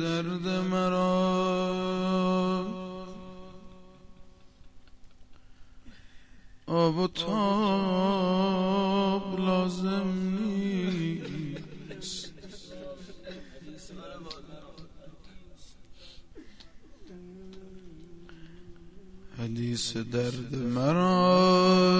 درد مرا. آب و تاب لازم نیست. حدیث درد مرا.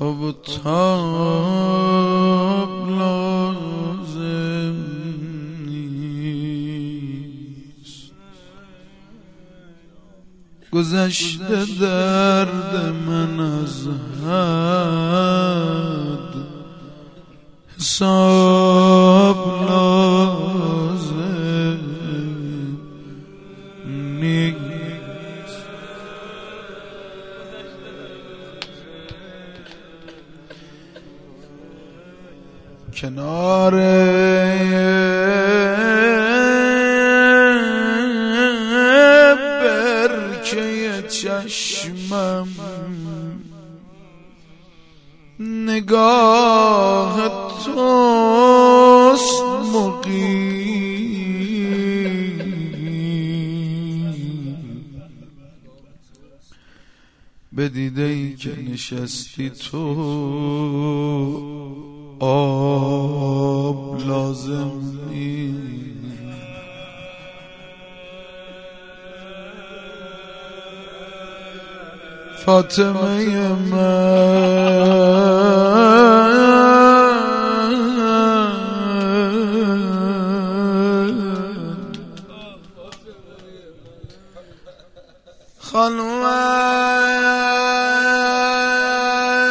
آب تاب لازم نیست. گذشته درد من از حد. حساب لازم کنار. برکه چشمم. نگاه توست به دیده ای که نشستی تو. فاطمة يما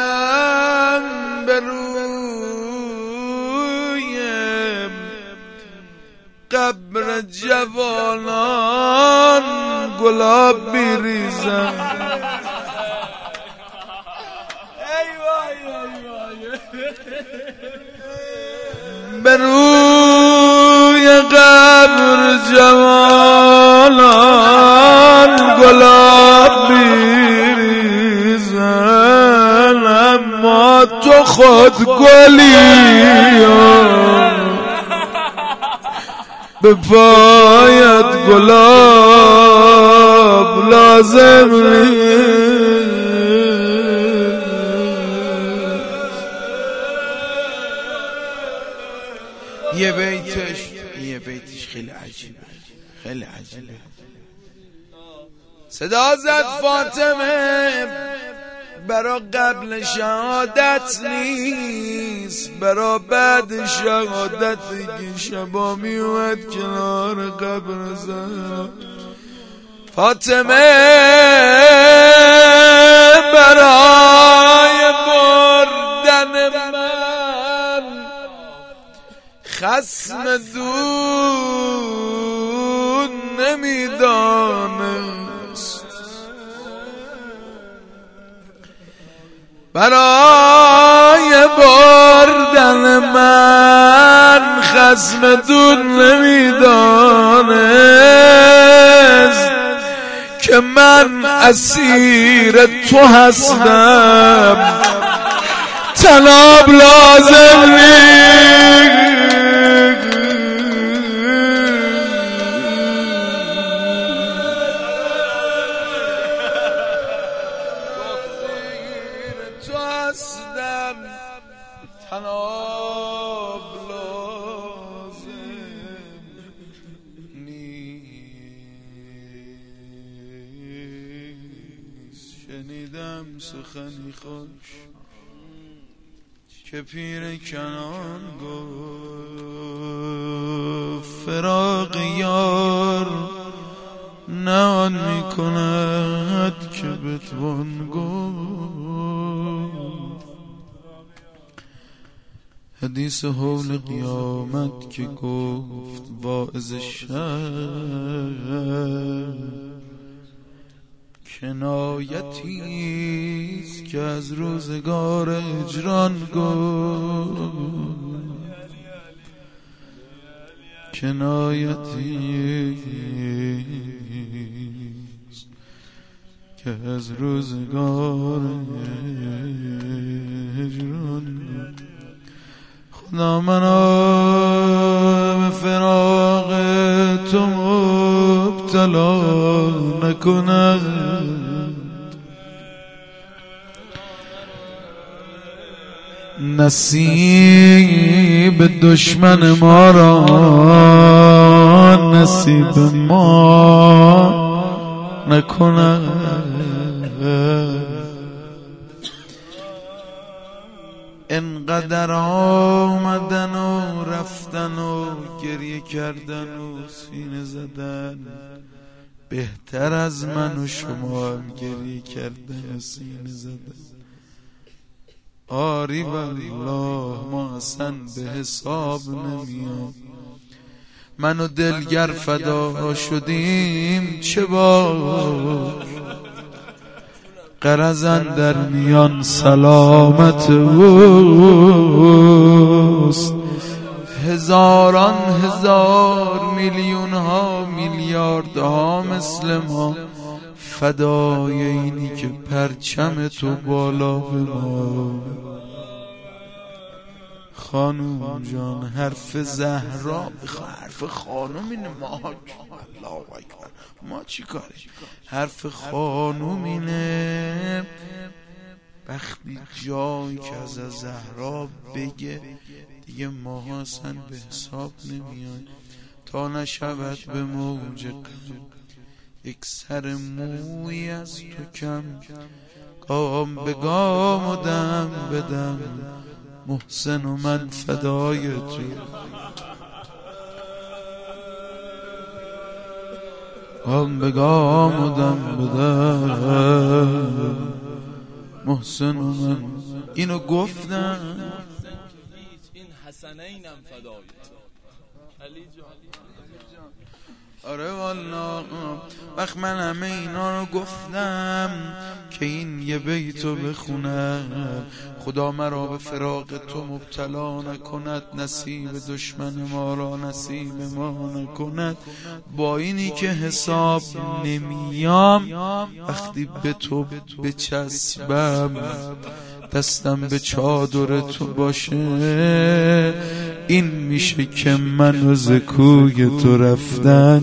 خلوان برویم قبر جوانان گلاب بیریزم به روی قبر جوانان گلاب بیریزن اما تو خود گلی به پایت گلاب لازم نیست. خیلی عجیبه. خیلی عجیبه. صدا زد فاطمه. برا قبل شهادت نیست. برا بعد شهادت که شبا میومد کنار قبر زهرا فاطمه برای بردن خسم دون نمی‌دانست. برای بردن من خسم دون نمی‌دانست که من اسیر تو هستم. تناب لازم نیست. شنیدم سخنی خوش که پیر کنان گفت فراق یار نه آن می کند که بتوان گفت. حدیث حول قیامت که گفت واعظ شهر. کنایتی است که از روزگار اجران گفت. کنایتی است که از روزگار هجران خدا منو به فراغ تو مبتلا نکند. نصیب دشمن ما را نصیب ما نکند. انقدر آمدن و رفتن و گریه کردن و سینه زدن بهتر از من و شما هم گریه کردن و سینه زدن. آری والله ما اصلا به حساب نمیام. من و دلگر فدا شدیم چه با قرزن در میان سلامت اوست. هزاران هزار میلیون ها میلیارد ها مثل ما. فدای اینی که پرچم تو بالا به ما. خانوم جان حرف زهرا بخوا حرف خانوم اینه ما. الله اکبر. ما چی کاری حرف خانوم اینه وقتی جایی که از زهرا بگه دیگه ما اصلا به حساب نمیاد تا نشود به موج یک سر موی از تو کم. گام به گام و دم بدم محسن و من فدای تو. گام به گام و دم بدم محسن و من. اینو گفتم. این حسنینم فدای تو. علی جان. آره والا. وقت من همه اینا رو گفتم که این یه بیتو بخونم. خدا مرا به فراق تو مبتلا نکند نصیب دشمن ما را نصیب ما نکند. با اینی که حساب نمیام وقتی به تو بچسبم دستم به چادر تو باشه. این میشه که من و زکوی تو رفتن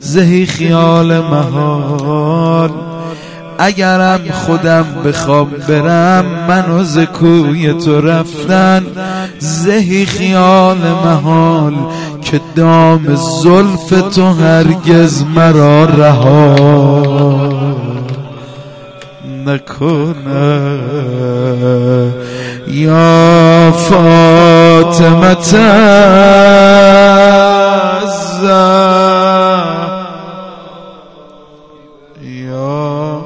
زهی خیال محال. اگرم خودم بخوام برم من و زکوی تو رفتن زهی خیال محال. که دام زلف تو هرگز مرا رها. نکنه یا فاطمت یا یا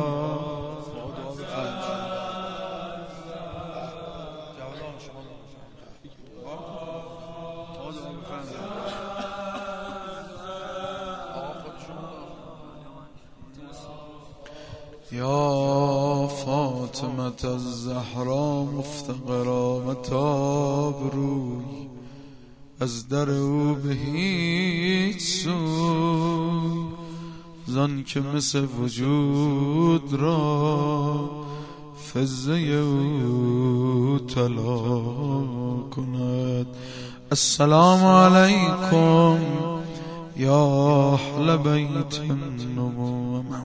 فاطمت الزهرا مفتقرا متاب روی. از در او به هیچ سوی زن که مثل وجود را فزه او طلا کند. السلام علیکم یا اهل بیت النبوة